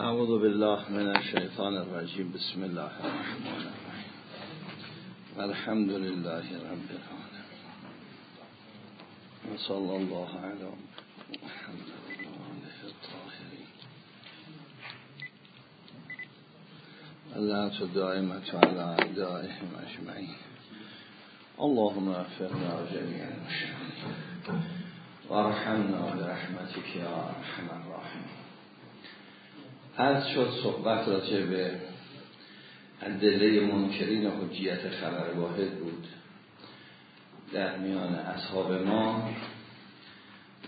أعوذ بالله من الشیطان الرجیم بسم الله الرحمن الرحیم الحمد لله رب العالمين. وصلى الله على محمد وآله الطاهرين. الله الدائمة على أعدائهم أجمعين. اللهم اغفرنا جميع المشركين وارحمنا برحمتك يا أرحم الراحمين. از شد صحبت راجع به دله منکرین حجیت خبر واحد بود در میان اصحاب ما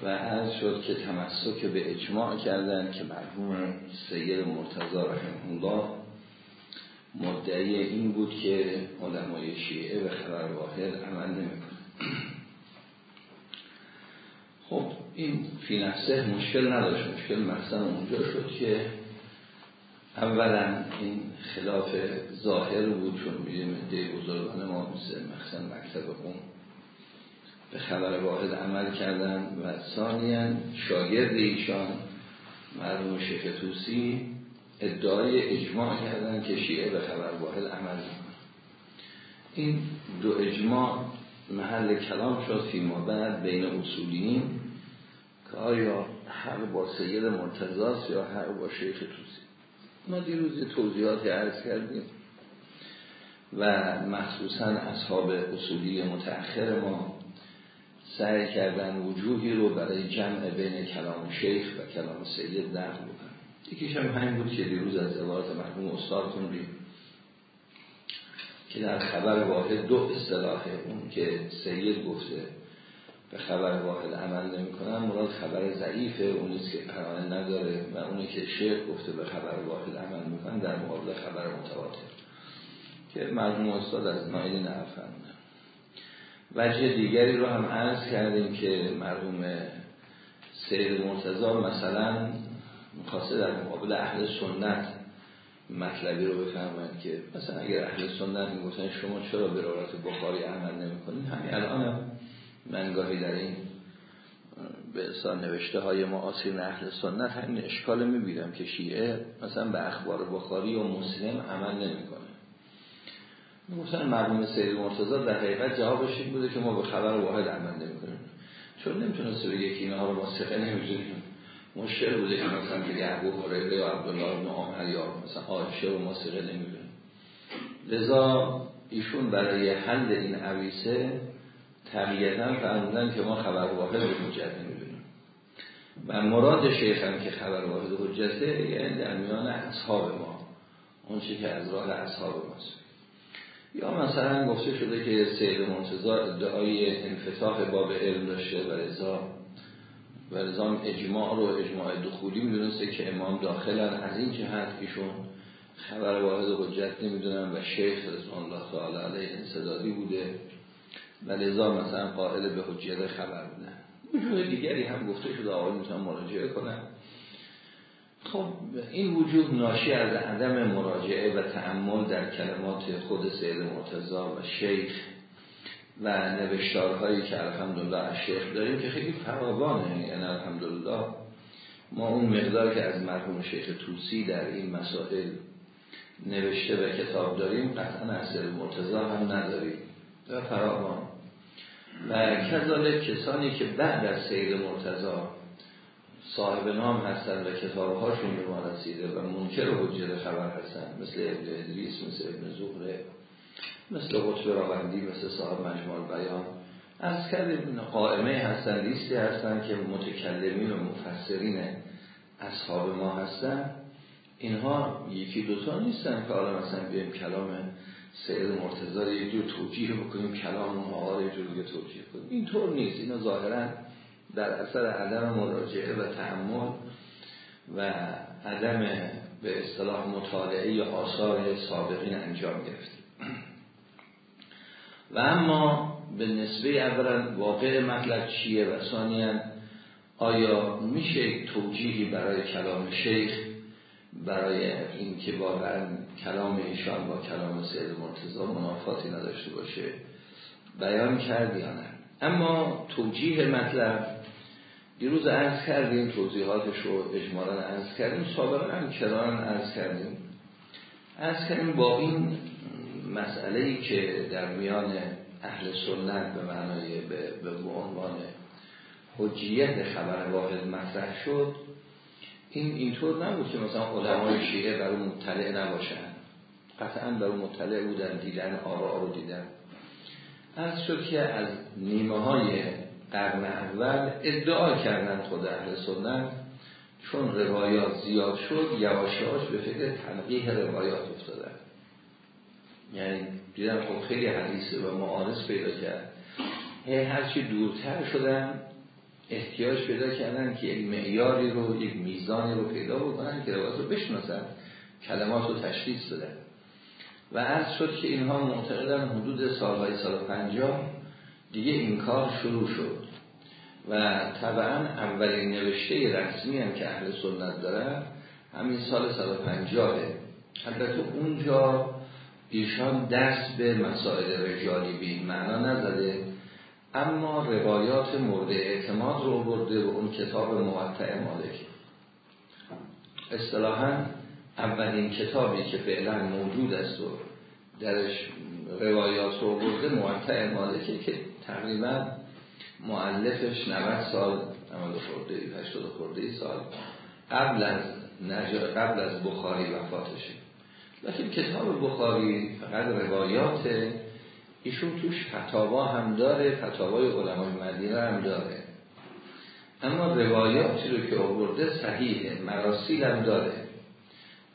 و از شد که تمسک به اجماع کردن که مرحوم سید مرتضی رحمه الله مدعی این بود که علمای شیعه به خبر واحد عمل نمی‌کنه خب این فی نفسه مشکل نداشت. مشکل مثلا اونجا شد که اولا این خلاف ظاهر بود چون میدیم ده بزرگان ما مثل مخصوصا مکتب اون به خبر واحد عمل کردن و ثانیا شاگرد ایشان مرحوم شیخ توسی ادعای اجماع کردن که شیعه به خبر واحد عمل این دو اجماع محل کلام شد فیما بعد بین اصولین که آیا حق با سید مرتضاست یا حق با شیخ توسی ما دیروز توضیحاتی عرض کردیم و مخصوصا اصحاب اصولی متأخر ما سعی کردن وجوهی رو برای جمع بین کلام شیخ و کلام سید نقل بکنن. یکیش هم همین بود که دیروز از عبارت مرحوم استاد خوندیم که در خبر واحد دو اصطلاح اون که سید گفته به خبر واحد عمل نمی کنن مراد خبر ضعیفه اونیست که قرانه نداره و اونی که شیخ گفته به خبر واحد عمل می‌کنن در مقابل خبر متواتر. که مرحوم استاد از نایل نفهمونه وجه دیگری رو هم عرض کردیم که مرحوم سید مرتضا مثلا می‌خواسته در مقابل اهل سنت مطلبی رو بفهمند که مثلا اگر اهل سنت می‌گفتن شما چرا به روایت بخاری عمل نمی‌کنید؟ همین الان هم من گاهی در این به اصلا نوشته های معاصر اهل سنت همین اشکال می‌بینم که شیعه مثلا به اخبار بخاری و مسلم عمل نمی‌کنه. می‌گفتن مرحوم سید مرتضی در حقیقت جوابش این بوده که ما به خبر واحد عمل نمی‌کنیم. چون نمی‌تونست بگه که اینها رو ما ثقه نمی‌دونیم. مشکل بوده که مثلا بگه ابو هریره یا عبدالله بن عمر یا مثلا عایشه رو ما ثقه نمی‌دونیم. لذا ایشون برای حل این عویسه طبیعتا فرمودن که ما خبر واحد حجت نمی‌دونیم. و مراد شیخ هم که خبر واحد حجته یعنی در میان اصحاب ما اون چی که از راه اصحاب ماست. یا مثلا گفته شده که سید مرتضی ادعای انفتاح باب علم داشته و رضا و رضا اجماع رو اجماع دخولی می‌دونسته که امام داخلن از این جهت ایشون خبر واحد حجت نمی‌دونن و شیخ رضوان الله تعالی علیه انصدادی بوده. و لذا مثلا قائل به حجیت خبر بودن وجوه دیگری هم گفته شده آقای می‌تونن مراجعه کنن خب این وجود ناشی از عدم مراجعه و تعمل در کلمات خود سید مرتضا و شیخ و نوشتارهایی که الحمدلله از شیخ داریم که خیلی فراوانه. یعنی الحمدلله ما اون مقدار که از مرحوم شیخ توسی در این مسائل نوشته و کتاب داریم قطعا از سید مرتضا هم نداریم. و فراوان. و کذالک کسانی که بعد از سید مرتضا صاحب نام هستن و کتابهاشون به ما رسیده و منکر حجر خبر هستن مثل ابن ادریس مثل ابن زهره مثل قطب راوندی مثل صاحب مجموع بیان. از کردیم قائمه هستن لیستی هستن که متکلمین و مفسرین اصحاب ما هستن. اینها یکی دوتا نیستن که حالا مثلا بیم کلام سید مرتضی یه جور توجیه بکنیم کلام اون آقا یه جور توجیه کنیم. اینطور نیست. اینا ظاهرا در اثر عدم مراجعه و تحمل و عدم به اصطلاح مطالعه آثار سابقین انجام گرفت و اما به نسبه اولا واقع مطلب چیه و ثانیا آیا میشه توجیهی برای کلام شیخ برای این که واقعا کلام ایشان با کلام سید مرتضی منافاتی نداشته باشه بیان کرد یا نه. اما توجیه مطلب دیروز عرض کردیم توضیحاتش رو اجمالا عرض کردیم سابقا هم کران عرض کردیم. عرض کردیم با این مسئله ای که در میان اهل سنت به معنای به, به عنوان حجیت خبر واحد مطرح شد این اینطور نبود که مثلا علمای شیعه بر اون مطلع نباشن. قطعا بر اون مطلع بودن دیدن آرا رو دیدن. از شد که از نیمه های قرن اول ادعا کردن خود اهل سنت چون روایات زیاد شد یواشاش به فکر تنقیح روایات افتادن. یعنی دیدن خب خیلی حدیثه و معارض پیدا کرد. هرچی دورتر شدن احتیاج پیدا کردن که یک معیاری رو یک میزانی رو پیدا بکنن که روایت رو بشناسن کلمات رو تشخیص بدن. و عرض شد که اینها معتقدن حدود سالهای سال پنجاه دیگه این کار شروع شد. و طبعا اولین نوشته رسمی هم که اهل سنت دارن همین سال سال پنجاهه. البته اونجا ایشان دست به مسائل رجالی بی معنا نزده. اما روایات مورد اعتماد رو برده و اون کتاب موقع مالک. اصطلاحا اولین کتابی که فعلا موجود است و درش روایات رو برده موقع مالکه که تقریبا معلفش 90 سال 90 خورده 80 خورده سال قبل از قبل از بخاری وفاتشه. لیکن کتاب بخاری فقط روایات ایشون توش فتاوا هم داره فتاوای علمای مدینه هم داره. اما روایاتی رو که آورده صحیحه مراسیل هم داره.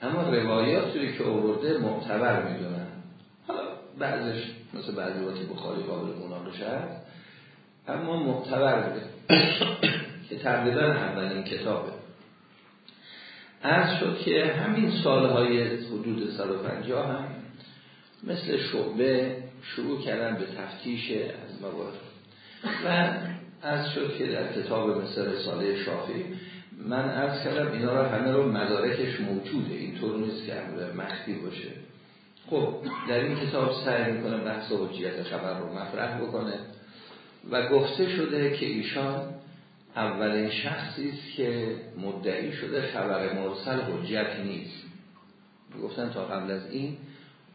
اما روایاتی رو که آورده معتبر می‌دونن. حالا بعضش مثل بعضی واتی بخاری قابل مناقشه هست اما معتبر بوده که تقریبا اولین کتابه. عرض شد که همین سالهای حدود 150 هم مثل شعبه شروع کردن به تفتیش از موارد. و از شد که در کتاب مثل رساله شافی من از کردم اینا را همه رو مدارکش موجوده اینطور نیست که مخفی باشه. خب در این کتاب سعی می‌کنه بحث حجیت خبر رو مطرح بکنه و گفته شده که ایشان اولین شخصی است که مدعی شده خبر مرسل حجت نیست. گفتن تا قبل از این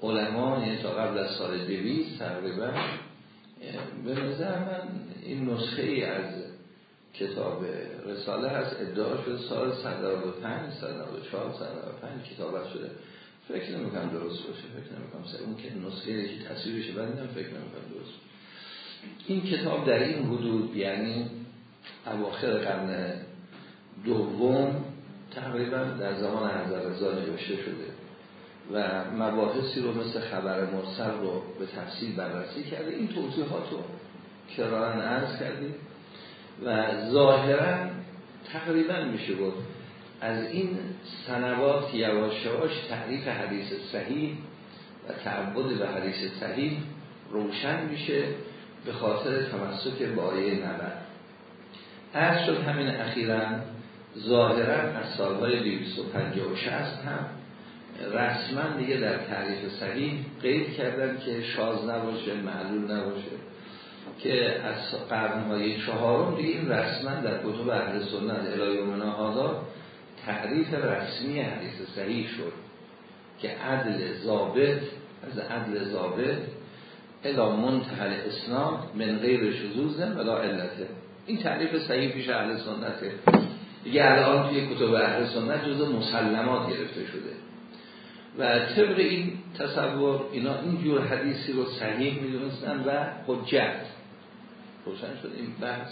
علما یعنی تا قبل از سال دویست تقریبا به نظر من این نسخه ای از کتاب رساله هست ادعا شده سال 195 194 195 کتابت شده. فکر نمی کنم درست باشه فکر نمی کنم اون که نسخه که تصویرش بندم فکر نمی کنم درست. این کتاب در این حدود یعنی اواخر قرن دوم تقریبا در زمان حضرت رضا نوشته شده. و مباحثی رو مثل خبر مرسل رو به تفصیل بررسی کرده این توضیحات رو کرارن عرض کردیم و ظاهرا تقریبا میشه گفت از این سنوات یواش یواش تعریف حدیث صحیح و تعبد به حدیث صحیح روشن میشه به خاطر تمسک به آیه نبر عرض شد همین اخیرا ظاهرا از سالهای 250 و 60 هم رسما دیگه در تعریف صحیح قید کردن که شاز نباشه معلول نباشه که از قرنهای چهارم دیگه این رسما در کتب اهل سنت الهی و تعریف رسمی حدیث صحیح شد که عدل ضابط از عدل ضابط الا منتحل اسلام من غیر شذوز ولا علته. این تعریف صحیح پیش اهل سنته. دیگه الان توی کتب اهل سنت جزء مسلمات گرفته شده. و طبق این تصور اینا اینجور حدیثی رو صحیح می‌دونستن و حجت. روشن شد این بحث.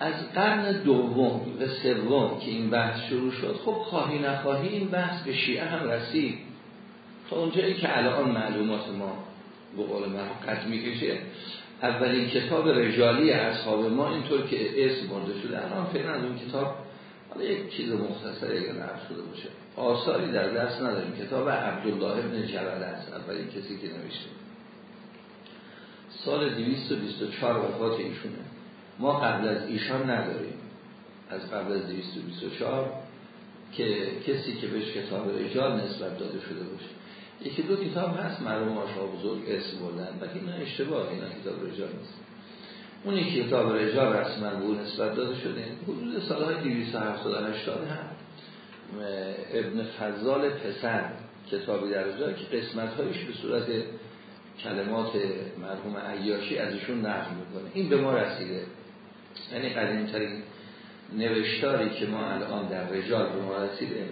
از قرن دوم و سوم که این بحث شروع شد خب خواهی نخواهی این بحث به شیعه هم رسید. تا اونجایی که الان معلومات ما به قول من می‌کشه اولین کتاب رجالی اصحاب ما اینطور که اسم برده شده الان فعلا اون کتاب حالا یک چیز مختصری اگر نقل شده باشه. آثاری در دست نداریم. کتاب عبدالله ابن جلال است. اولین کسی که نوشته. سال 224 وفات ایشونه. ما قبل از ایشان نداریم. از قبل از 224 که کسی که بهش کتاب رجال نسبت داده شده باشه. یکی دو کتاب هست. مرحوم آشا بزرگ اسم بردن. و اینا اشتباه. اینا کتاب رجال نیست. اونی که کتاب رجال رسما به اون نسبت داده شده. حدود سالهای 270 هم. ابن فضال پسر کتابی در جا که قسمت هایش به صورت کلمات مرحوم عیاشی از ایشون نقل می‌کنه. این به ما رسیده. یعنی قدیمترین نوشتاری که ما الان در رجال به ما رسیده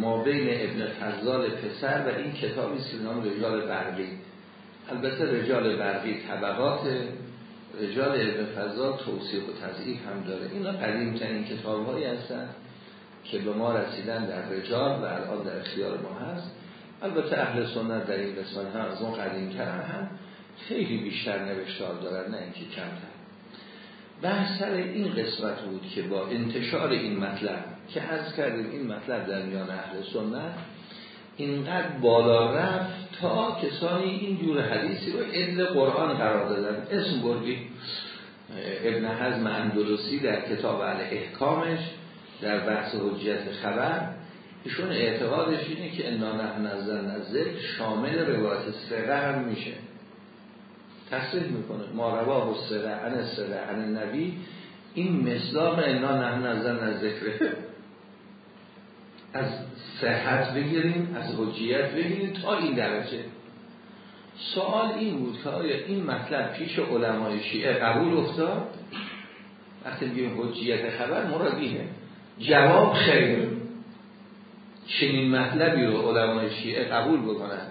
ما بین ابن فضال پسر و این کتابی سینام رجال برقی. البته رجال برقی طبقات رجال ابن فضال توصیف و تضعیف هم داره. اینا قدیمترین کتاب هایی هستن که به ما رسیدن در رجال و الان در اختیار ما هست. البته اهل سنت در این قسمت هم از اون قدیم کردن هم خیلی بیشتر نوشتار دارن نه اینکه کمتر. بحث سر این قسمت بود که با انتشار این مطلب که از کردیم این مطلب در میان اهل سنت اینقدر بالا رفت تا کسانی این جور حدیثی رو ادل قرآن قرار دادن. اسم بردی ابن حزم اندلسی در کتاب احکامش در بحث حجیت خبر. ایشون اعتقادش اینه که انا نحن نزل شامل روایت سره هم میشه. تصریح می‌کنه. ما رواه و سره ان سره نبی این مصداق انا نحن نزل ذکره از صحت بگیریم از حجیت بگیریم تا این درجه. سوال این بود که آیا این مطلب پیش علمای شیعه قبول افتاد؟ وقتی میگیم حجیت خبر مراد اینه. جواب خیر. چنین مطلبی رو علمای شیعه قبول بکنن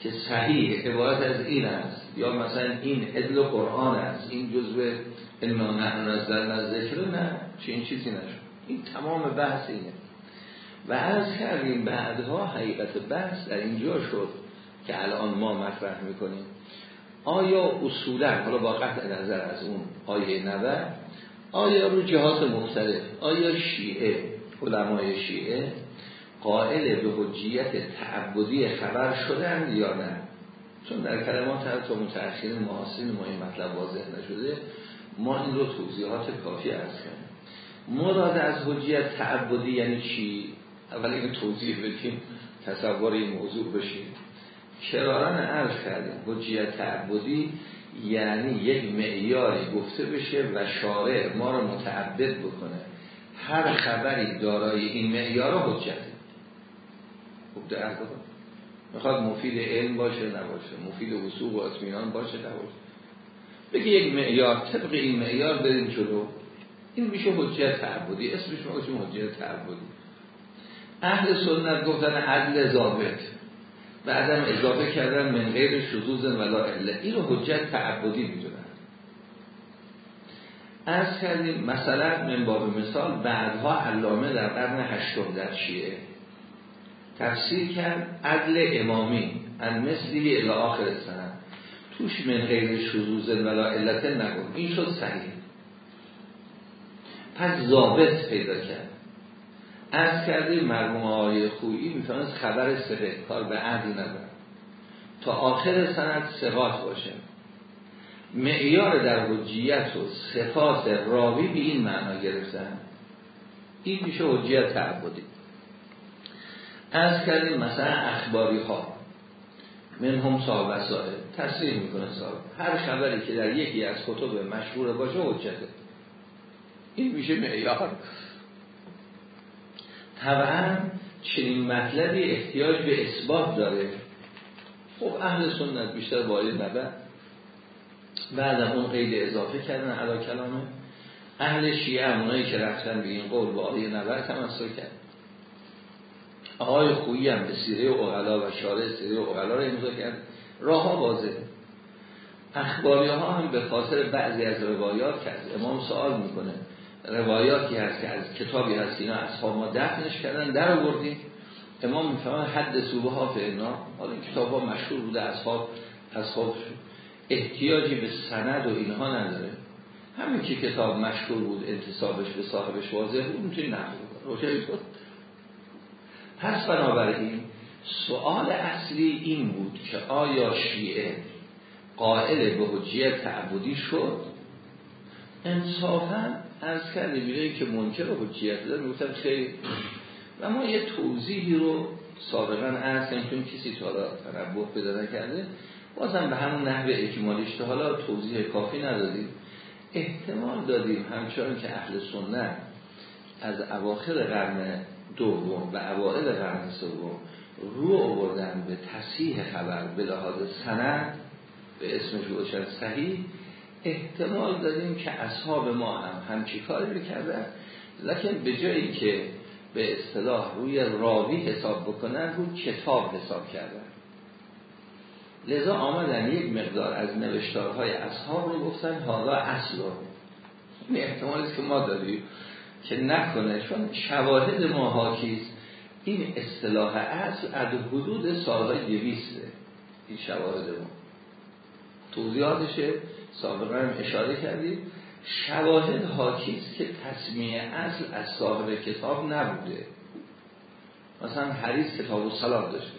که صحیح عبارت از این است. یا مثلا این ادل قرآن است. این جزء انا نحن ذکر نه چنین چیزی نشد. این تمام بحث اینه. و از کردیم. بعدها حقیقت بحث در اینجا شد که الان ما مطرح می‌کنیم. آیا اصولا حالا با قطع نظر از اون آیه نبر آیا رو جهات مختلف آیا شیعه علمای شیعه قائل به حجیت تعبدی خبر شدن یا نه؟ چون در کلمات هر تا متأخر معاصرین ما این مطلب واضح نشده ما این رو توضیحات کافی از کردیم. مراد از حجیت تعبدی یعنی چی؟ اول این توضیح بدیم تصور این موضوع بشیم کرارن عرض کردیم. حجیت تعبدی یعنی یک معیاری گفته بشه و شارع ما رو متعبد بکنه. هر خبری دارای این معیار حجته خوب در می‌خواد مفید علم باشه نباشه. مفید وصول و اطمینان باشه نباشه. بگی یک معیار طبق این معیار بریم جلو. این میشه حجیت تعبدی. اسمش ما حجیت تعبدی. اهل سنت گفتن عدل ضابط. بعدم اضافه کردن من غیر شذوذ ولا عله این رو حجت تعبدی می‌دونن. از کردیم مثلا من باب مثال بعدها علامه در قرن هشتم در شیعه تفسیر کرد عدل امامی ان مثلی الى آخر سنه توش من غیر شذوذ ولا علت نگم این شد صحیح. پس ضابط پیدا کرد. از کردیم مرموم آقای خویی می‌تونست خبر سقه کار به عدل نداره تا آخر سند سقاط باشه. معیار در حجیت و صفات راوی به این معنا گرفتن این میشه حجیت تعبدی. از کردیم مثلا اخباری ها من هم صاحب وسائل. تصریح می‌کنه صاحب. هر خبری که در یکی از کتب مشهور باشه حجته. این میشه معیار. طبعا چنین مطلبی احتیاج به اثبات داره. خب اهل سنت بیشتر باید نبه بعد اون قید اضافه کردن علا کلامه. اهل شیعه همونایی که رفتن به این قول آیه نبر تمسک کرد آقای خویی هم به سیره اغلا و شارع سیره اغلا رو امضا کرد. راه ها بازه اخباری ها هم به خاطر بعضی از روایات کرد. امام سوال می‌کنه. روایاتی هست که از کتابی هست اینا اصحاب ما دفنش کردن در آوردیم. امام می‌فهمن حد سوبه ها فعنا حالا این کتاب ها مشهور بوده اصحاب اصحاب احتیاجی به سند و اینها نداره. همین که کتاب مشهور بود انتصابش به صاحبش واضح بود می‌تونی نقل کنه پس بنابراین سوال اصلی این بود که آیا شیعه قائل به حجیت تعبدی شد؟ انصافا از کرده میره که منکر و حجیت داره می‌گفتن خیلی. و ما یه توضیحی رو سابقا عرض چون کسی تا حالا تنبه پیدا نکرده. بازم به همون نحوه اکمالیش تا حالا توضیح کافی ندادیم. احتمال دادیم همچنان که اهل سنت از اواخر قرن دوم و اوائل قرن سوم رو آوردن به تصحیح خبر به لحاظ سند به اسمش روشن صحیح. احتمال دادیم که اصحاب ما هم همچی کاری کردن. لکن به جایی که به اصطلاح روی راوی حساب بکنن رو کتاب حساب کردن. لذا آمدن یک مقدار از نوشتارهای اصحاب رو گفتن حالا اصل رو. این احتمالی که ما داریم که نکنه چون شواهد ما حاکیست این اصطلاح اصل از حدود سالهای دویسته این شواهد ما. توضیحاتشه. سابقا اشاره کردیم شواهد حاکیست که تصمیه اصل از صاحب کتاب نبوده. مثلا حدیث کتاب و صلات داشته.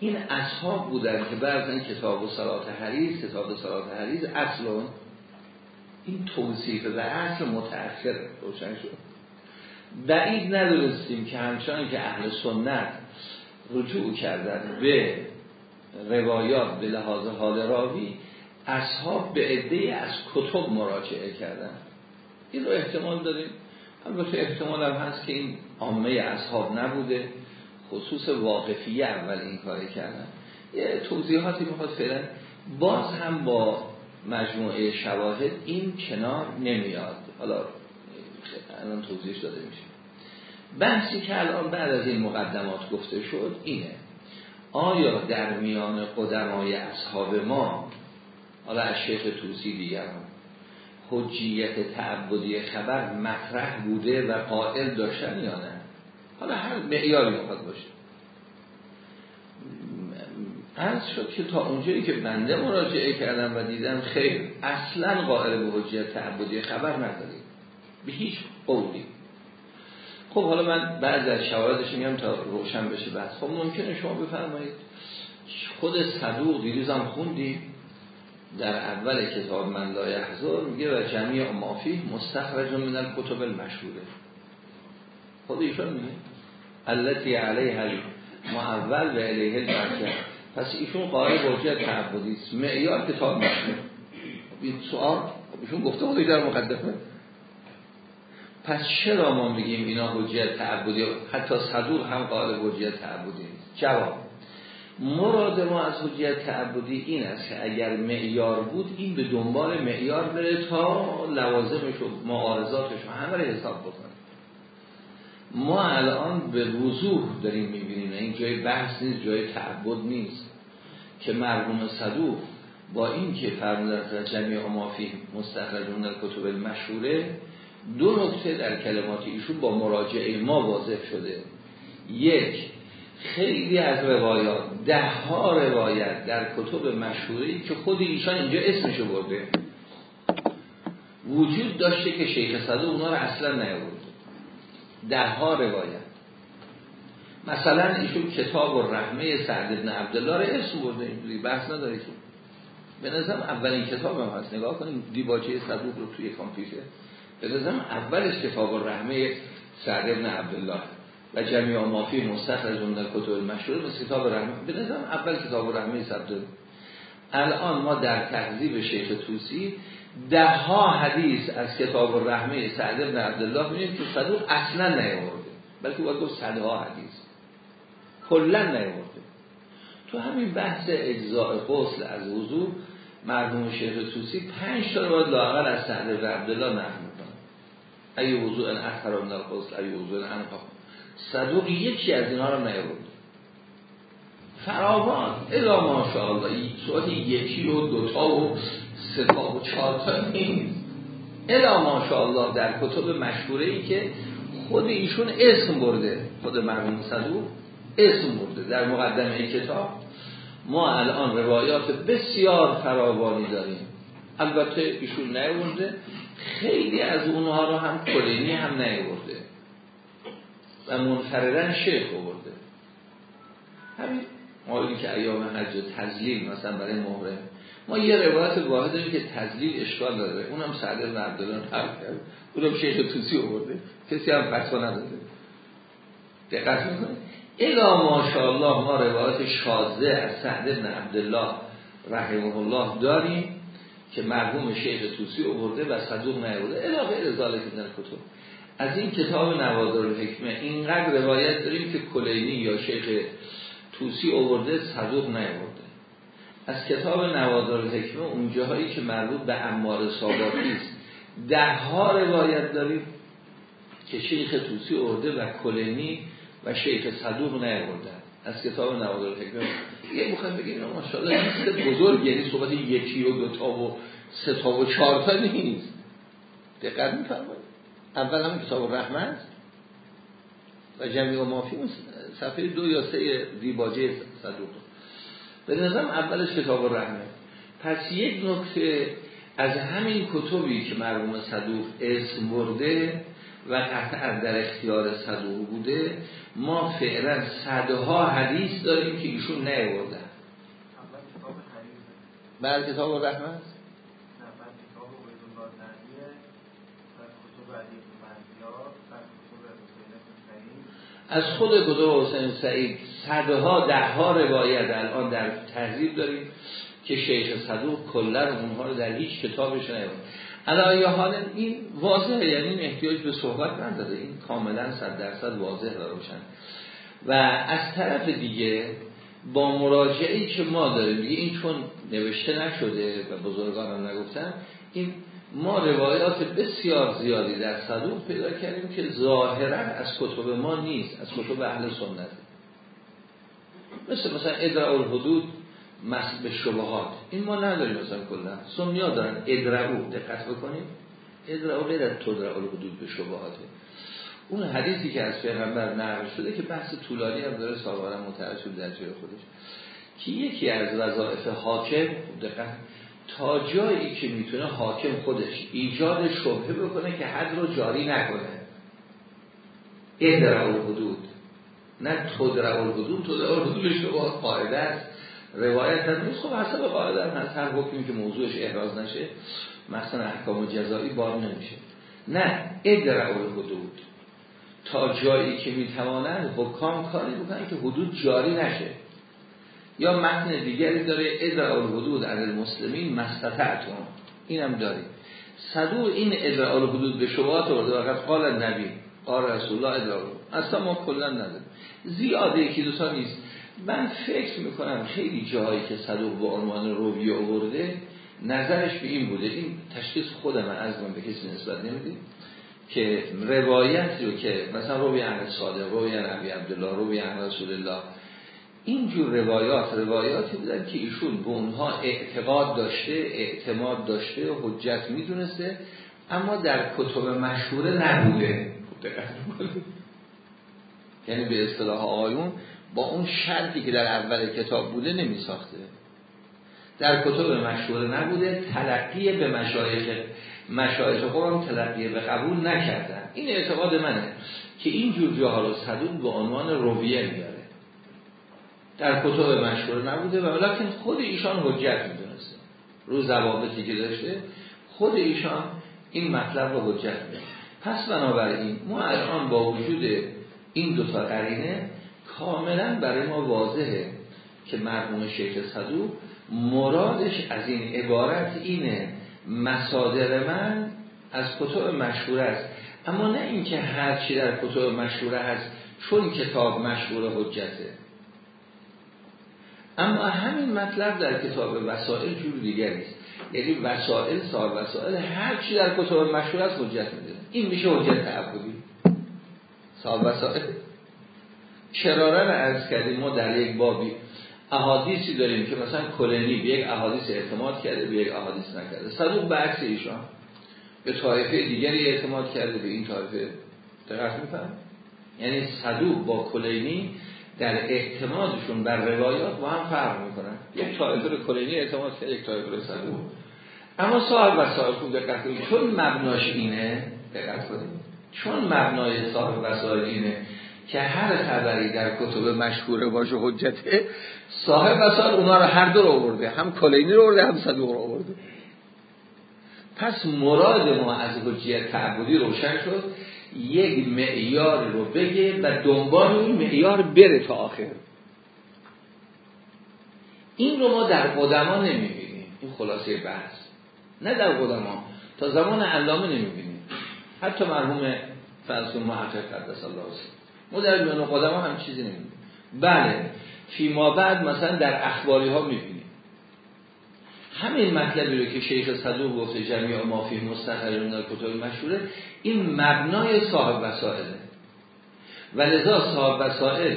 این اصحاب بودن که بعضا کتاب و صلات حدیث کتاب و صلات حدیث اصلا این توصیف به اصل متأخر روشن شد. بعید ندونستیم که همچنان که اهل سنت رجوع کردن به روایات به لحاظ حال راوی اصحاب به عده از کتب مراجعه کردن. این رو احتمال داریم. البته احتمال هم هست که این عامه اصحاب نبوده. خصوص واقفیه اول این کاری کردن. یه توضیحاتی می‌خواد فعلا. باز هم با مجموعه شواهد این کنار نمیاد. حالا الان توضیحش داده میشه. بحثی که الان بعد از این مقدمات گفته شد اینه. آیا در میان قدمای اصحاب ما حالا از شیخ توسی دیگران حجیت تعبدی خبر مطرح بوده و قائل داشتن یا نه؟ حالا هر معیاری می‌خواد باشه. از شد که تا اونجایی که بنده مراجعه کردم و دیدم خیر اصلا قائل به حجیت تعبدی خبر نداریم. به هیچ قولی. خب حالا من بعد از شواهدش میگم تا روشن بشه بس خب ممکنه شما بفرمایید. خود صدوق دیروزم خوندیم. در اول کتاب من لا یحضر میگه و جمعی مافی مستخرج من الکتب المشهوره. خود ایشان میگه. التي علیه معول و علیه البرکه. پس ایشون قائل برجه تعبدی است. معیار کتاب مشهور این سوال ایشون گفته بوده در مقدمه. پس چرا ما میگیم اینا حجیت تعبدی؟ حتی صدور هم قائل حجیت تعبدی نیست. جواب. مراد ما از حجیت تعبدی این است که اگر معیار بود این به دنبال معیار بره تا لوازمش و معارضاتش و همه رو حساب بکنه. ما الان به وضوح داریم می‌بینیم این جای بحث نیست جای تعبد نیست که مرحوم صدوق با این که فرمودن جمعی امافی مستخرجون در کتب المشهوره دو نکته در کلمات ایشون با مراجعه ما واضح شده. یک خیلی از روایات ده ها روایت در کتب مشهوری که خود ایشان اینجا اسمشو برده. وجود داشته که شیخ صدو اونا رو اصلا نیاورده. ده ها روایت. مثلا ایشون کتاب و رحمه سعد بن عبدالله رو اسم برده. اینجوری بحث نداره که. به نظرم اولین کتاب هم هست. نگاه کنیم دیباچه صدوق رو توی کامپیوتر. به نظرم اولش کتاب و رحمه سعد بن عبدالله. و جمعی مافی مستخرج در کتب مشهور مثل کتاب رحمه به نظرم اول کتاب رحمه ثبت الان ما در تحضیب شیخ توسی ده ها حدیث از کتاب رحمه سعد بن عبدالله می‌بینیم که صدوق اصلا نیاورده. بلکه باید گفت صدها حدیث. کلا نیاورده. تو همین بحث اجزاء غسل از وضوع مرحوم شیخ توسی پنج تا رو باید لاغر از سعد بن عبدالله نقل می‌کنه. ای وضوع احتر من الغسل ای وضوع ان صدوق یکی از اینا رو نیورد فراوان. الا ماشاءالله صورت یکی و دوتا و ستا و چهارتا نیست. الا ماشاءالله در کتب مشهوره ای که خود ایشون اسم برده خود مرمون صدوق اسم برده در مقدمه کتاب. ما الان روایات بسیار فراوانی داریم. البته ایشون نیورده خیلی از اونها رو هم کلینی هم نیورده و منفردن شیخ آورده. همین ما که ایام حج تزلیل مثلا برای محرم ما یه روایت واحد داریم که تزلیل اشکال داره. اونم سعد بن عبدالله نقل کرد. اونم شیخ توسی آورده. کسی هم فتوا نداده. دقت می‌کنه الا ماشاءالله ما روایت شازده از سعد بن عبدالله رحمه الله داریم که مرحوم شیخ توسی آورده و صدوق نیورده الاخه ارزاله که در کتب. از این کتاب نوادر الحکمه اینقدر روایت داریم که کلینی یا شیخ توسی آورده صدوق نیورده از کتاب نوادر الحکمه اون جاهایی که مربوط به امار ساباقی است. ده ها روایت داریم که شیخ توسی آورده و کلینی و شیخ صدوق نیورده از کتاب نوادر الحکمه یه بخوایم بگیم ماشاءالله لیست بزرگ یعنی صحبت یکی و دو تا و سه تا و چهار تا نیست. دقت می‌فرمایید؟ اول هم کتاب رحمت و جمعی و مافی اون صفحه دو یا سه دیباجه صدوق. به نظرم اولش کتاب رحمت پس یک نکته از همین کتبی که مرحوم صدوق اسم برده و قطعا در اختیار صدوق بوده ما فعلا صدها حدیث داریم که ایشون نیاوردن. بعد کتاب رحمت از خود کتب حسین سعید صدها دهها روایت الان در تهذیب داریم که شیخ صدوق کلا اونها رو در هیچ کتابش نیاورد. علا حال این واضحه یعنی این احتیاج به صحبت نداره. این کاملا صد درصد واضح و روشن. و از طرف دیگه با مراجعی که ما داریم این چون نوشته نشده و بزرگان هم نگفتن این ما روایات بسیار زیادی در صدوق پیدا کردیم که ظاهرا از کتب ما نیست از کتب اهل سنت. مثل مثلا ادراء الحدود مسئله به شبهات. این ما نداریم مثلا کلا. سنیا دارن ادراء دقت بکنیم ادراء غیر از تدرع الحدود به شبهاته اون حدیثی که از پیغمبر نقل شده که بحث طولانی هم داره سابقا متعرض در جای خودش. که یکی از وظایف حاکم دقت تا جایی که می‌تونه حاکم خودش ایجاد شبهه بکنه که حد رو جاری نکنه. ادرع الحدود. نه تدرع الحدود تدرع الحدود شما قاعده است. روایت هم نیست. خب حسب قاعده هم هست. هر حکمی که موضوعش احراز نشه مثلا احکام جزایی بار نمیشه. نه ادرع الحدود. تا جایی که می‌توانند حکام کاری بکنن که حدود جاری نشه. یا متن دیگری داره ادرع الحدود علی المسلمین مستطعتون اینم داریم. صدو این ادرع الحدود به شبهات ورده وقت قال نبی قال رسول الله ادرع اصلا ما کلا نداریم. زیاده یکی دو تا نیست. من فکر می‌کنم خیلی جاهایی که صدوق به عنوان روی آورده نظرش به این بوده. این تشخیص خود من از من به کسی نسبت نمیدیم که روایت رو که مثلا روی عن صادق روی عن عبی عبدالله روی عن رسول الله اینجور روایات روایاتی بودن که ایشون به اونها اعتقاد داشته اعتماد داشته و حجت می‌دونسته اما در کتب مشهوره نبوده. یعنی به اصطلاح آقایون با اون شرطی که در اول کتاب بوده نمی ساخته در کتب مشهوره نبوده تلقی به مشایخ مشایخ قرآن تلقی به قبول نکردن. این اعتقاد منه که اینجور جاها رو به عنوان رویه میاره در کتب مشهور نبوده و ولیکن خود ایشان حجت می‌دونسته. رو ضوابطی که داشته خود ایشان این مطلب رو حجت می‌دونسته پس بنابراین ما الان با وجود این دو تا قرینه کاملا برای ما واضحه که مرحوم شیخ صدوق مرادش از این عبارت اینه مصادر من از کتب مشهور است. اما نه اینکه هر چی در کتب مشهوره هست چون کتاب مشهور حجته. اما همین مطلب در کتاب وسائل جور دیگری است یعنی وسائل صاحب وسائل هر چی در کتاب مشهور است حجت میده. این میشه حجت تعبدی. صاحب وسائل. کرارن از کردیم ما در یک بابی احادیثی داریم که مثلا کلنی به یک احادیث اعتماد کرده به یک احادیث نکرده. صدوق به عکس ایشان. به طایفه دیگری اعتماد کرده به این طایفه دقیق میفهم یعنی صدوق با کلینی در اعتمادشون بر روایات با هم فرق می‌کنن. یک طایفه رو کلینی اعتماد کرده یک طایفه رو صدوق اما صاحب وسائل خوب دقت کنید. چون مبناش اینه دقت کنید. چون مبنای صاحب وسائل اینه که هر خبری در کتب مشهوره باشه حجته صاحب وسائل اونا رو هر دو رو آورده. هم کلینی رو آورده هم صدوق رو آورده. پس مراد ما از حجیت تعبدی روشن شد. یک معیار رو بگه و دنبال این معیار بره تا آخر. این رو ما در قدما نمی‌بینیم. این خلاصه بحث. نه در قدما. تا زمان علامه نمی‌بینیم. حتی مرحوم فرسون محقق قدس الله ما در میان قدما هم چیزی نمی‌بینیم. بله فیما بعد مثلا در اخباری ها می‌بینیم. همین مطلبی رو که شیخ صدوق گفته جمعی ما فی در کتاب مشهوره این مبنای صاحب وسائله. و لذا صاحب وسائل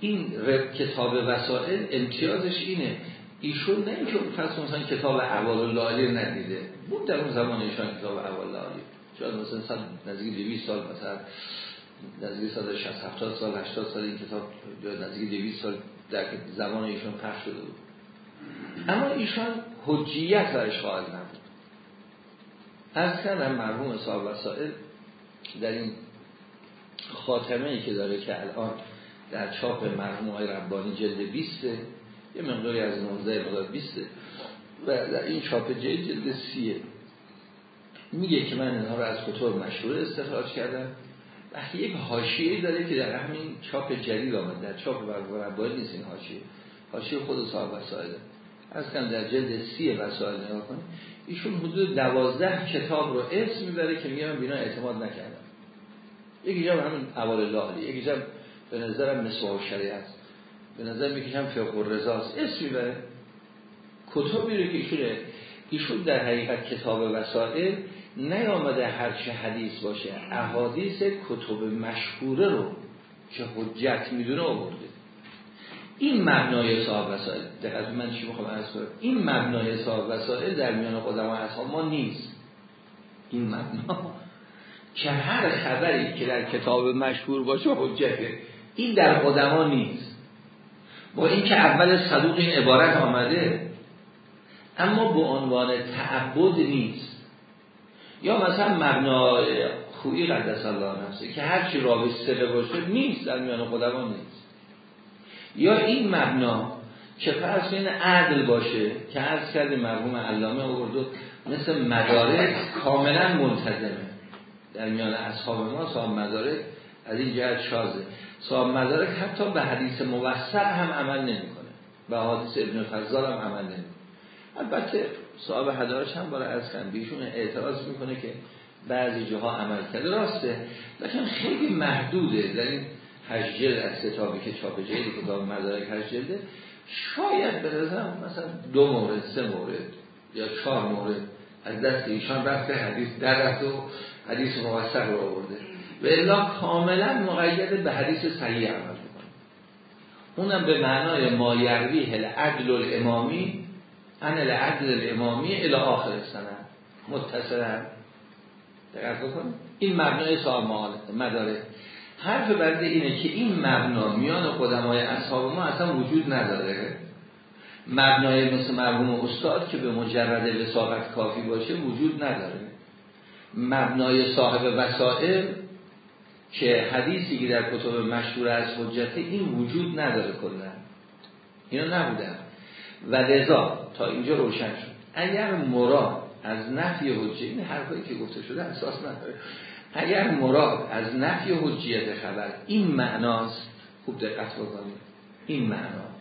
این کتاب وسائل امتیازش اینه. ایشون نه اینکه فرض مثلا کتاب احوال لالی ندیده بود در اون زمان ایشان کتاب احوال لالی شاید مثلا سال نزدیک 200 سال مثلا نزدیک سال 60 70 سال 80 سال این کتاب نزدیک 200 سال در زمان ایشان پخش شده بود. اما ایشان حجیت برش قائل نبود. از کردم مرحوم صاحب وسائل در این خاتمه ای که داره که الان در چاپ مرحوم های ربانی جلد 20 یه مقداری از 19 مقدار 20 و در این چاپ جلد جلد 30 میگه که من اینها رو از کتب مشهور استخراج کردم و یک حاشیه داره که در همین چاپ جدید آمد در چاپ ربانی نیست این حاشیه. حاشیه خود صاحب وسائله. از کم در جلد سی وسائل نگاه کنید ایشون حدود دوازده کتاب رو اسم می‌بره که میگم بینا اعتماد نکردم. یکی جب همین اول لالی یکی جب به نظرم نسوه شریعت به نظر می‌کشم فقه و رزاست اسم می‌بره. کتابی رو که ایشونه ایشون در حقیقت کتاب وسائل نیامده هرچه حدیث باشه. احادیث کتب مشهوره رو که حجت می‌دونه آورده. این مبنای صاحب وسائل دقیقا من چی می‌خوام از کنم؟ این مبنای صاحب وسائل در میان قدما اصحاب ما نیست. این مبنا که هر خبری که در کتاب مشهور باشه حجته. این در قدما نیست. با اینکه اول صدوق این عبارت آمده اما به عنوان تعبد نیست. یا مثلا مبنا خویی قدس الله نفسه که هرچی رابط سره باشه نیست در میان قدما نیست. یا این مبنا که فرض این عدل باشه که عرض کرده مرحوم علامه آورد مثل مدارک کاملا منتظمه. در میان اصحاب ما صاحب مدارک از این جهت شازه. صاحب مدارک حتی به حدیث موثق هم عمل نمی‌کنه. به حدیث ابن فضال هم عمل نمی‌کنه. البته صاحب هدارش هم برای از کن بیشون اعتراض می‌کنه که بعضی جاها عمل کرده. راسته لیکن خیلی محدوده. در این هشت جلد از کتابی که چاپ جلد کتاب مدارک هشت جلده شاید به مثلا دو مورد سه مورد یا چهار مورد از دست ایشان رفته حدیث در رفته و حدیث موثق رو آورده. و الا کاملا مقید به حدیث صحیح عمل می‌کنه. اونم به معنای ما یرویه العدل الامامی ان العدل الامامی الى آخر سنه متصلا دقیق بکن این مبنای سال مداره حرف بنده اینه که این مبنا میان قدمای اصحاب ما اصلا وجود نداره. مبنای مثل مرحوم استاد که به مجرد وساقت کافی باشه وجود نداره. مبنای صاحب وسائل که حدیثی که در کتب مشهور از حجته این وجود نداره کلا. اینا نبودن. و لذا تا اینجا روشن شد. اگر مراد از نفی حجه این حرفایی که گفته شده اساس نداره. اگر مراد از نفی حجیت خبر این معناست خوب دقت بکنید. این معنا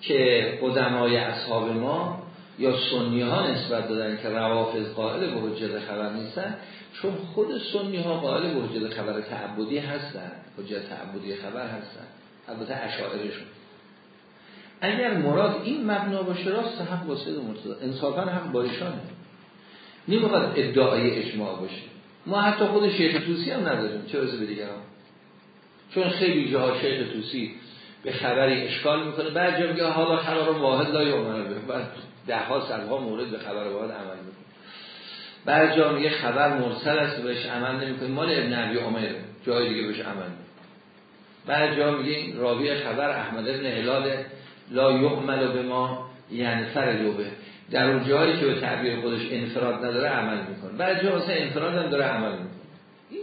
که قدمای اصحاب ما یا سنی ها نسبت دادن که روافض قائل به حجیت خبر نیستن چون خود سنی ها قائل به حجیت خبر تعبدی هستن حجیت تعبدی خبر هستن. البته اشاعرشون. اگر مراد این مبنا باشه راست حق واسه مرتضی انصافا هم با ایشانه نمی‌خواد ادعای اجماع باشه. ما حتی خود شیخ توسی هم نداریم. چه رسه به دیگران؟ چون خیلی جاها شیخ توسی به خبری اشکال می‌کنه. بعد جا میگه حالا خبر واحد لا یومنه به. بعد ده ها صدها مورد به خبر واحد عمل می‌کنه. بعد جا میگه خبر مرسل است بهش عمل نمی‌کنه. مال ابن عبی عمر جای دیگه بهش عمل بعد جا میگه راوی خبر احمد ابن هلال لا یعمل به ما یعنی سر لوبه. در اون جایی که به تعبیر خودش انفراد نداره عمل می‌کنه. بعد جا مثلا انفراد هم داره عمل می‌کنه. این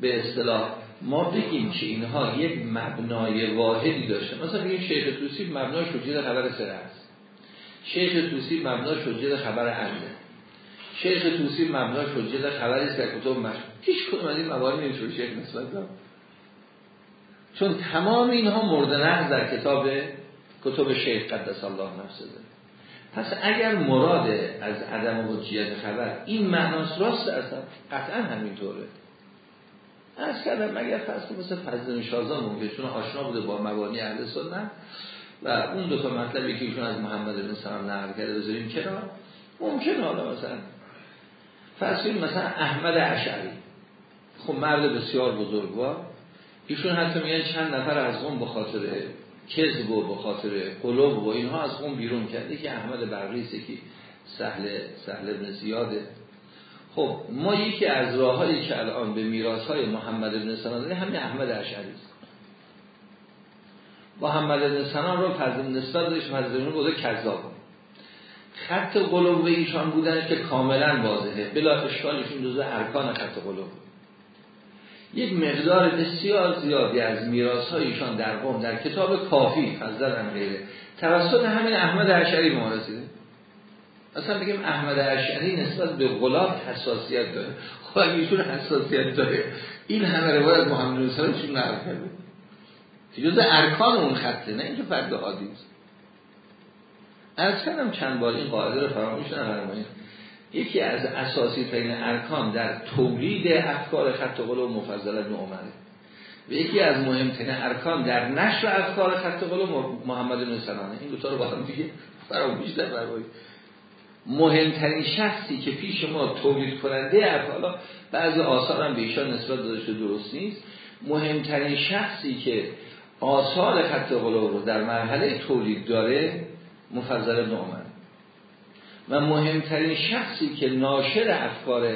به اصطلاح ما بگیم که اینها یک مبنای واحدی داشته. مثلا بگیم شیخ توسی مبنای حجیت خبر سره است. شیخ توسی مبنای حجیت خبر عمله شیخ توسی مبنای حجیت خبری است که کتب مش هیچ کدوم از این موارد نمیشه شیخ نسبت چون تمام اینها مورد نقض در کتاب کتب شیخ قدس الله نفسه پس اگر مراد از عدم حجیت خبر این معناست راست اصلا قطعا همینطوره. از کردم مگر که مثل فضل شازان ممکن چون آشنا بوده با مبانی اهل سنت و اون دو تا مطلبی که ایشون از محمد بن سلام نقل کرده بذاریم کنار. ممکن حالا مثلا کنیم مثلا احمد اشعری. خب مرد بسیار بزرگوار. ایشون حتی میگن چند نفر از قوم به خاطر کذب و به خاطر قلوب و اینها از قوم بیرون کرده که احمد برقیسه که سهل سهل ابن زیاده خب ما یکی از راههایی که الان به میراث های محمد بن سنان همین احمد اشعری است. محمد بن سنان رو فضل نسبت داشت فضل بوده کذاب. خط قلوب ایشان بودن که کاملا واضحه. بلا اشکالشون جزء ارکان خط قلوب. یک مقدار بسیار زیادی از میراث در قوم در کتاب کافی فضل هم غیره. توسط همین احمد اشعری ما رسیده. اصلا بگیم احمد اشعری نسبت به غلاب حساسیت داره. خب ایشون حساسیت داره این همه روایت محمد رسول چون نقل کرده؟ جز ارکان اون خطه نه اینکه فرد عادی است از کردم چند بار این قاعده رو فراموش نفرمایید یکی از اساسی ترین ارکان در تولید افکار خط قلوب مفضل ابن عمره. و یکی از مهمترین ارکان در نشر افکار خط قلوب محمد بن سنانه. این دو تا رو با هم دیگه فراموش نفرمایید مهمترین شخصی که پیش ما تولید کننده افعالا بعضی آثار هم به ایشان نسبت داشته درست نیست. مهمترین شخصی که آثار خط قلوب رو در مرحله تولید داره مفضل ابن عمر و مهمترین شخصی که ناشر افکار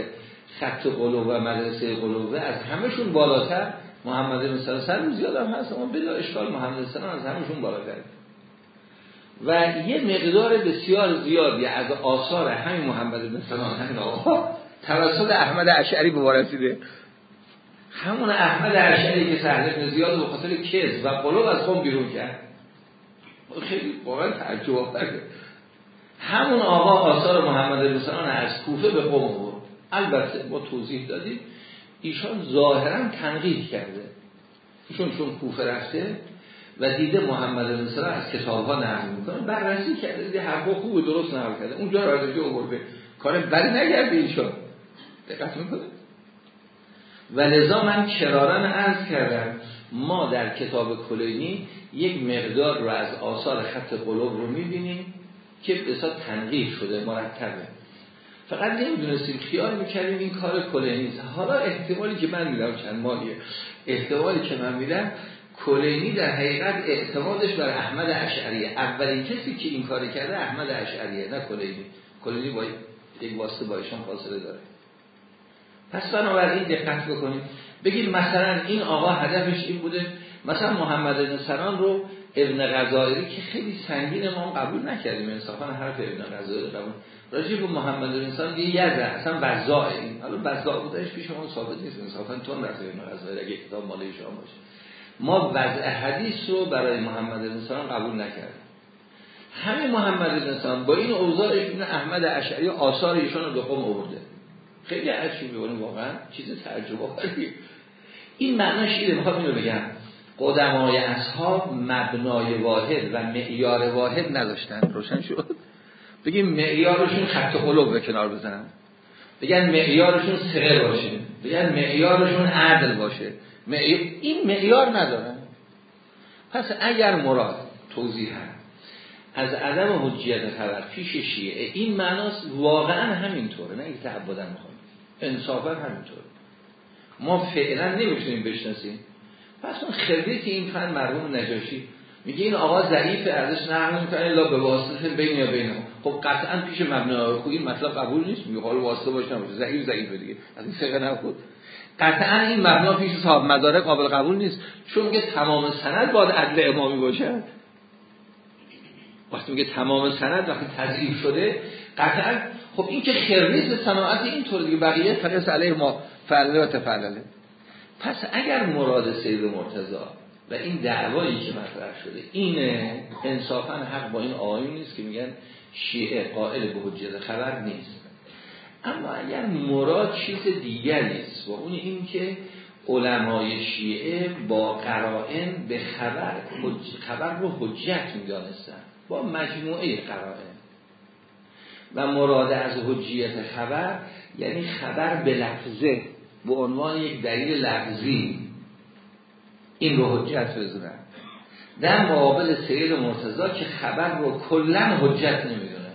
خط قلوب و مدرسه قلوبه از همشون بالاتر محمد بن سلام زیاد هم هست اما بلا اشکال محمد سلام از همشون بالاتر. و یه مقدار بسیار زیادی از آثار همین محمد بن سلام همین آقا. توسط احمد اشعری به همون احمد اشعری که سهل بن زیاد به خاطر کز و قلوب از قوم بیرون کرد. خیلی واقعا تعجب آورده همون آقا آثار محمد سلام از کوفه به قوم بود البته ما توضیح دادیم ایشان ظاهرا تنقیح کرده. ایشون چون کوفه رفته و دیده محمد سلام از کتاب ها نقل می‌کنه بررسی کرده دیده حرفا خوب درست نقل کرده. اونجا رو ازش آورده کار بری نگرده ایشان. دقت می‌کنه و لذا من کرارن عرض کردم ما در کتاب کلینی یک مقدار رو از آثار خط قلوب رو می‌بینیم. که بسا تنقیح شده مرتبه. فقط نمی‌دونستیم خیال می‌کردیم این کار کلینی حالا احتمالی که من میدم چند مالیه. احتمالی که من میدم کلینی در حقیقت اعتمادش بر احمد اشعریه. اولین کسی که این کار کرده احمد اشعریه نه کلینی. کلینی با یک واسطه با ایشان فاصله داره. پس بنابراین دقت بکنید. بگید مثلا این آقا هدفش این بوده. مثلا محمد بن سنان رو ابن غزائری که خیلی سنگین ما قبول نکردیم. انصافا حرف ابن غزائری قبول. راجع به محمد بن سنان یه یزه اصلا وزاع این حالا وزاع بودش پیش ما ثابت نیست. انصافا تون رفت ابن غزائری اگه کتاب مال ایشان باشه. ما وضع حدیث رو برای محمد بن سنان قبول نکردیم. همین محمد بن سنان با این اوضاع ابن احمد اشعری آثار ایشان رو قوم آورده. خیلی عجیبه واقعا چیز تعجب آوریه این معناش اینه می‌خوام اینو بگم. قدمای اصحاب مبنای واحد و معیار واحد نداشتن. روشن شد. بگیم معیارشون خط قلوب به کنار بزنن. بگن معیارشون سقه باشه. بگن معیارشون عدل باشه. این معیار ندارن پس اگر مراد توضیح هم از عدم حجیت خبر پیش شیعه این معناست واقعا همینطوره. نه اینکه تعبدن می‌خوام. انصافا همینطوره. ما فعلا نمی‌تونیم بشناسیم. پس خرده که این فن مرحوم نجاشی میگه این آقا ضعیف ازش نقل می‌کنه الا به واسطه بین یا بین خب قطعا پیش مبنا خوبی مطلب قبول نیست میگه حالا واسطه باشه نباشه ضعیف ضعیف دیگه از این فقه نبود. قطعا این مبنا پیش صاحب مداره قابل قبول نیست چون میگه تمام سند باید عدل امامی باشه وقتی میگه تمام سند وقتی تضعیف شده قطعا خب این که خریز صناعت اینطور دیگه بقیه فقط علیه ما فعله و تفعله. پس اگر مراد سید مرتضا و این دعوایی که مطرح شده اینه انصافا حق با این آیون نیست که میگن شیعه قائل به حجت خبر نیست. اما اگر مراد چیز دیگری است و اون این که علمای شیعه با قرائن به خبر خبر رو حجت می‌دانستن با مجموعه قرائن. و مراد از حجیت خبر یعنی خبر به لفظه. به عنوان یک دلیل لفظی. این رو حجت بزنن در مقابل سید مرتضا که خبر رو کلا حجت نمی‌دونه.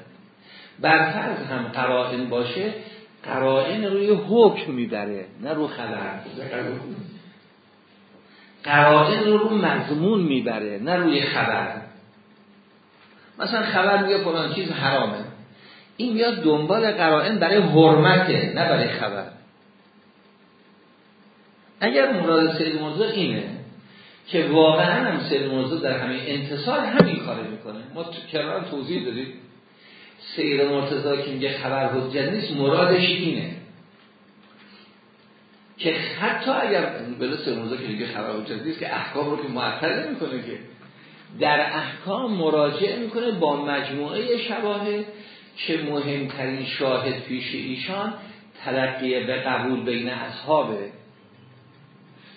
برفرض هم قرائن باشه قرائن روی حکم می‌بره نه رو خبر. قرائن رو رو مضمون می‌بره نه روی خبر. مثلا خبر میگه فلان چیز حرامه. این میاد دنبال قرائن برای حرمته نه برای خبر. اگر مراد سید مرزا اینه که واقعا هم سید مرزا در همین انتصار همین کار می‌کنه. ما تو کران توضیح دادیم. سید مرتضا که میگه خبر حجت نیست مرادش اینه که حتی اگر بلا سید مرزا که میگه خبر حجت نیست که احکام رو که معطل نمی‌کنه که. در احکام مراجعه می‌کنه با مجموعه شواهد که مهمترین شاهد پیش ایشان تلقیه به قبول بین اصحابه.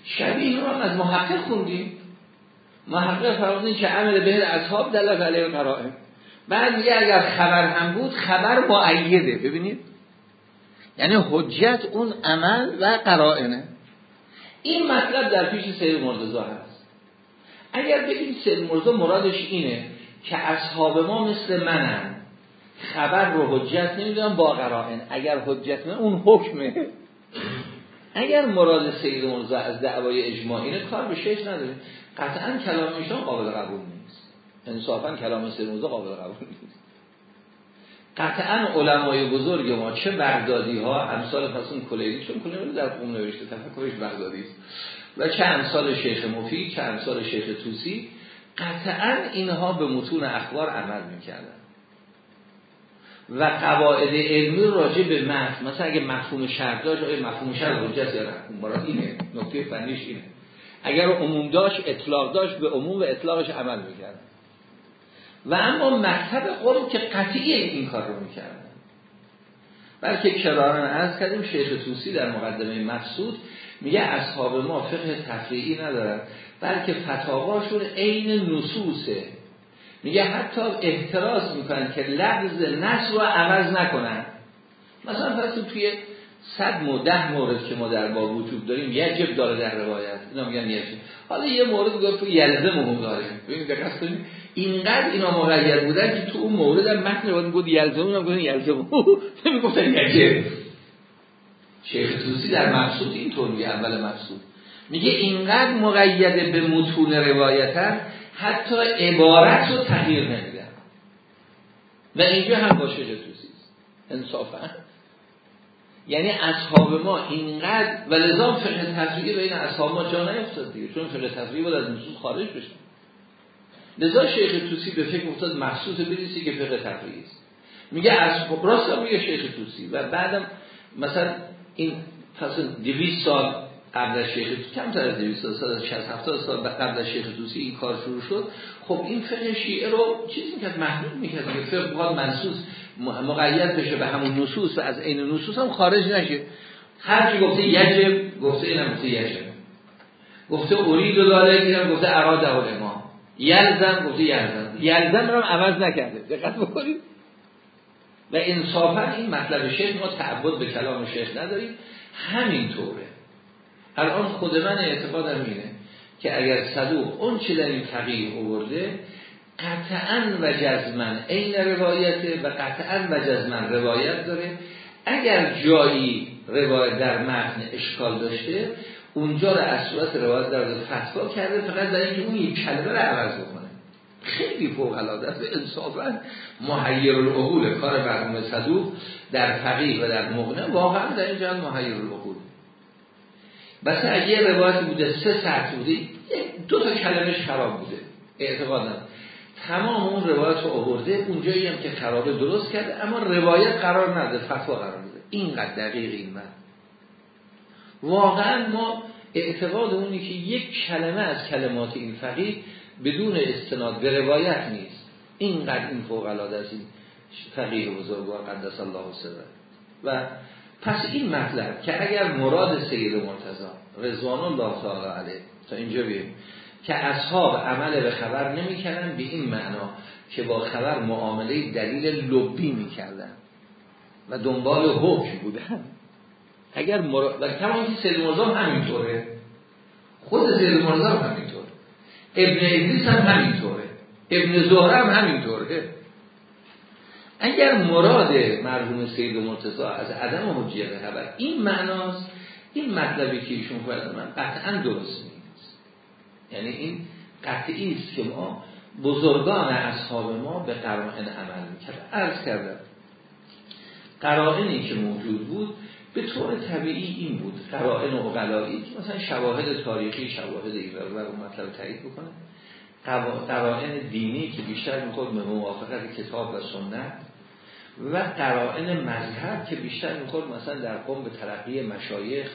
شبیه رو هم از محقق خوندیم. محقق فرمودین که عمل به اصحاب دلت علیه قرائم بعد میگه اگر خبر هم بود خبر معیده. ببینید. یعنی حجت اون عمل و قرائنه. این مطلب در پیش سید مرتضی هست. اگر بگیم سید مرتضی مرادش اینه که اصحاب ما مثل منن. خبر رو حجت نمی‌دونم با قرائن. اگر حجت نه اون حکمه. اگر مراد سید مرزا از دعوای اجماعی اینه کار به شیخ نداره قطعا کلام ایشان قابل قبول نیست. انصافا کلام سید مرزا قابل قبول نیست. قطعا علمای بزرگ ما چه بغدادی ها امثال فصل کلیدی چون کلیدی در قوم نوشته تفکرش بغدادی است. و چه امثال شیخ مفید چه امثال شیخ توسی قطعا اینها به متون اخبار عمل می‌کردن. و قواعد علمی راجع به مفهوم مثلا اگه مفهوم شرط داشت آیا مفهوم شرط حجت یا نه؟ اینه نکته فنیش اینه. اگر عموم داشت اطلاق داشت به عموم و اطلاقش عمل می‌کرد. و اما مکتب قرم که قطعی این کار رو می‌کردن بلکه کرارن از کردیم شیخ توسی در مقدمه مقصود میگه اصحاب ما فقه تفریعی ندارن بلکه فتاواشون عین نصوصه میگه حتی احتراز می‌کنن که لفظ نص رو عوض نکنن. مثلا فرض توی صد مو ده مورد که ما در باب وجود داریم یجب داره در روایت. اینا میگن یجب حالا یه مورد گفت تو یلزه مهم داریم ببینید دقت کنید. اینقدر اینا مقید بودن که تو اون مورد هم متن رو بود یلزه اونم گفتن یلزه. نمی‌گفتن یجب شیخ توسی در مقصود اینطور میگه اول مقصود. میگه اینقدر مقید به متون روایتن حتی عبارت رو تغییر نمیدن. و اینجا هم باشه جتوسی انصافا. یعنی اصحاب ما اینقدر و لذا فقه تفریقی بین اصحاب ما جا نیفتاد دیگه چون فقه تفریقی بود از نصوص خارج بشه. لذا شیخ توسی به فکر افتاد مخصوص بریسی که فقه تفریقی است. میگه از راست میگه شیخ توسی و بعدم مثلا این فصل 200 سال قبل از شیخ کمتر از 200 سال از 60 70 سال قبل از شیخ توسی این کار شروع شد. خب این فقه شیعه رو چیزی می‌کرد محدود می‌کرد که فقه بخواد منصوص مقید بشه به همون نصوص و از عین نصوص هم خارج نشه. هر کی گفته یجب گفته اینم گفته یجب. گفته ارید و داله اینم گفته اراده علما یلزم گفته یلزم. یلزم رو هم عوض نکرده. دقت بکنید. و انصافا این مطلب شیخ ما تعبد به کلام شیخ نداریم. همینطوره. الان خود من اعتقادم اینه که اگر صدوق اون چه در این تغییر آورده قطعا و جزمن عین روایته و قطعا و جزمن روایت داره. اگر جایی روایت در متن اشکال داشته اونجا رو از صورت روایت در فتوا کرده فقط در اینکه اون یک کلمه رو عوض بکنه. خیلی فوق العاده است انصافا محیر العقول کار مرحوم صدوق در فقیه و در مغنه واقعا در اینجا محیر العقول مثلا اگه یه روایت بوده سه ساعت بوده دو تا کلمش خراب بوده اعتقاد تمام اون روایت رو آورده اونجایی هم که خرابه درست کرده اما روایت قرار نده فتوا قرار بده. اینقدر دقیق این من. واقعا ما اعتقاد اونی که یک کلمه از کلمات این فقیه بدون استناد به روایت نیست. اینقدر این فوق العاده است فقیه بزرگوار قدس الله سره و پس این مطلب که اگر مراد سید مرتضی رضوان الله تعالی علیه تا اینجا بیم که اصحاب عمل به خبر نمی‌کردن به این معنا که با خبر معامله دلیل لبی می‌کردن و دنبال حکم بودن. اگر مراد و کما که سید مرزا همینطوره. خود سید هم همینطوره. ابن ادریس هم همینطوره. ابن زهره هم همینطوره. اگر مراد مرحوم سید مرتضی از عدم حجیت خبر این معناست این مطلبی که ایشون فرد من قطعا درست نیست. یعنی این قطعی است که ما بزرگان اصحاب ما به قرائن عمل می‌کرد عرض کردم قرائنی که موجود بود به طور طبیعی این بود قرائن که مثلا شواهد تاریخی شواهد این و مطلب تایید بکنه. قرائن دینی که بیشتر می‌خواد به موافقت کتاب و سنت و قرائن مذهب که بیشتر می‌خواد مثلا در قوم به ترقی مشایخ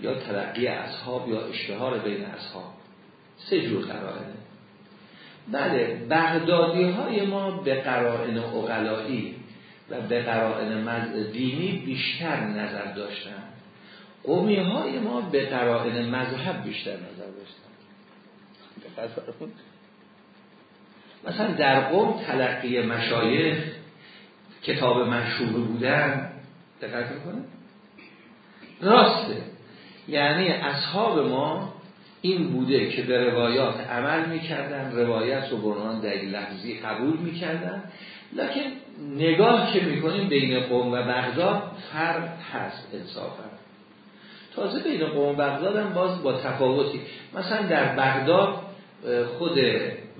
یا ترقی اصحاب یا اشتهار بین اصحاب. سه جور قرائنه. بله بغدادی های ما به قرائن اقلایی و به قرائن دینی بیشتر نظر داشتن. قومی های ما به قرائن مذهب بیشتر نظر داشتن. مثلا در قوم تلقی مشایخ کتاب مشهور بودن دقت می‌کنه راسته. یعنی اصحاب ما این بوده که به روایات عمل می‌کردن روایت رو برنان در لحظی قبول می‌کردن. لکن نگاه که می‌کنیم بین قوم و بغداد فرق هست انصافا. تازه بین قوم و بغداد هم باز با تفاوتی. مثلا در بغداد خود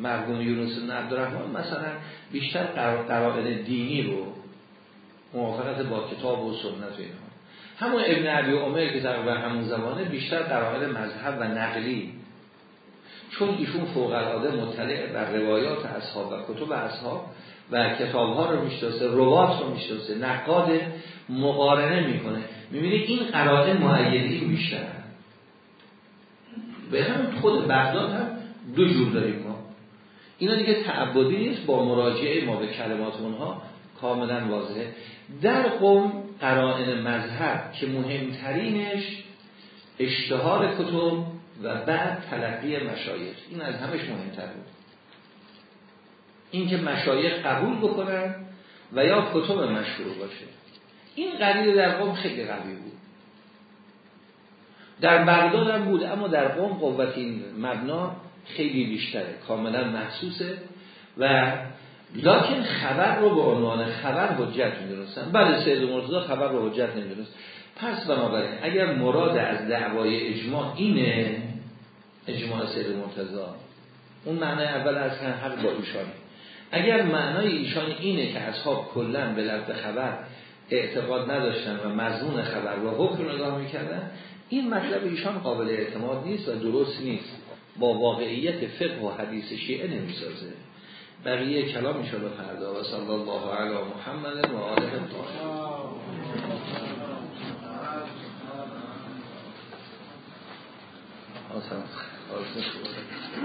مرحوم یونس بن عبدالرحمن مثلا بیشتر قرائن دینی رو موافقت با کتاب و سنت و اینها همون ابن عبی عمر که در همون زمانه بیشتر قرائن مذهب و نقلی. چون ایشون فوق العاده مطلع بر روایات اصحاب و کتب اصحاب و کتاب ها رو می‌شناسه روات رو می‌شناسه نقاد مقارنه می‌کنه. می‌بینه این قرائن معیدی بیشتر. به همون خود بغداد هم دو جور داریم. اینا دیگه تعبدی نیست با مراجعه ما به کلمات اونها کاملا واضحه. در قوم قرائن مذهب که مهمترینش اشتهار کتب و بعد تلقی مشایخ. این از همش مهمتر بود. این که مشایخ قبول بکنن و یا کتب مشهور باشه. این قبیل در قوم خیلی قوی بود. در بغداد بود اما در قوم قوت این مبنا خیلی بیشتره کاملا محسوسه و لکن خبر رو به عنوان خبر حجت می‌دونستن. بله سید مرتضی خبر رو حجت نمی‌دونست. پس بنابراین اگر مراد از دعوای اجماع اینه اجماع سید مرتضی اون معنی اول از حق با ایشان. اگر معنای ایشان اینه که اصحاب کلا به لفظ خبر اعتقاد نداشتن و مضمون خبر و حکم نگاه می‌کردن این مطلب ایشان قابل اعتماد نیست و درست نیست. با واقعیت فقه و حدیث شیعه نمی‌سازه. بقیه کلام میشه فردا و صلی الله علی محمد و آله الطاهرین